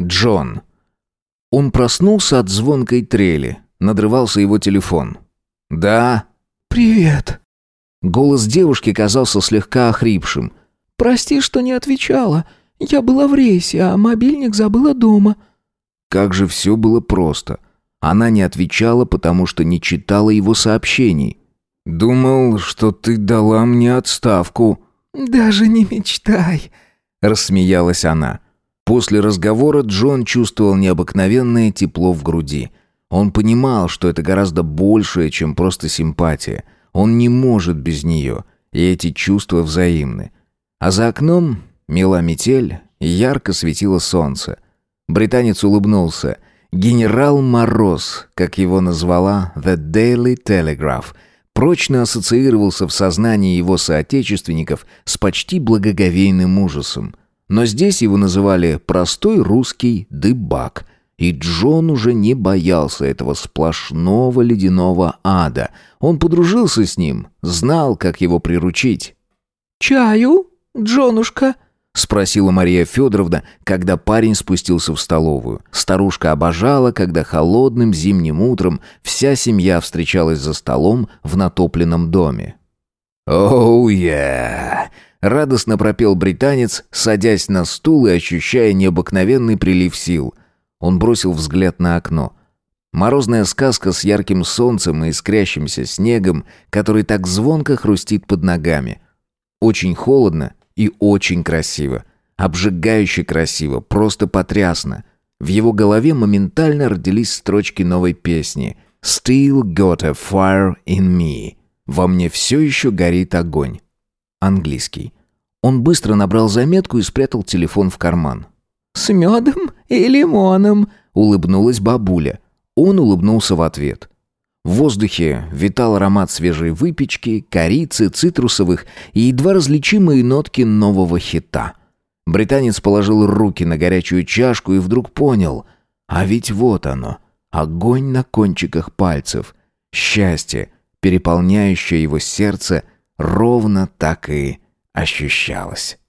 Джон. Он проснулся от звонкой трели. Надрывался его телефон. «Да?» «Привет». Голос девушки казался слегка охрипшим. «Прости, что не отвечала. Я была в рейсе, а мобильник забыла дома». Как же все было просто. Она не отвечала, потому что не читала его сообщений. «Думал, что ты дала мне отставку». «Даже не мечтай», — рассмеялась она. После разговора Джон чувствовал необыкновенное тепло в груди. Он понимал, что это гораздо большее, чем просто симпатия. Он не может без нее, и эти чувства взаимны. А за окном мела метель, и ярко светило солнце. Британец улыбнулся. «Генерал Мороз», как его назвала «The Daily Telegraph», прочно ассоциировался в сознании его соотечественников с почти благоговейным ужасом. Но здесь его называли «простой русский дыбак», и Джон уже не боялся этого сплошного ледяного ада. Он подружился с ним, знал, как его приручить. «Чаю, Джонушка?» — спросила Мария Федоровна, когда парень спустился в столовую. Старушка обожала, когда холодным зимним утром вся семья встречалась за столом в натопленном доме. «Оу, oh, yeah!» — радостно пропел британец, садясь на стул и ощущая необыкновенный прилив сил. Он бросил взгляд на окно. Морозная сказка с ярким солнцем и искрящимся снегом, который так звонко хрустит под ногами. Очень холодно и очень красиво. Обжигающе красиво, просто потрясно. В его голове моментально родились строчки новой песни «Still got a fire in me». «Во мне все еще горит огонь». Английский. Он быстро набрал заметку и спрятал телефон в карман. «С медом и лимоном», — улыбнулась бабуля. Он улыбнулся в ответ. В воздухе витал аромат свежей выпечки, корицы, цитрусовых и едва различимые нотки нового хита. Британец положил руки на горячую чашку и вдруг понял, а ведь вот оно, огонь на кончиках пальцев, счастье, переполняющее его сердце, ровно так и ощущалось.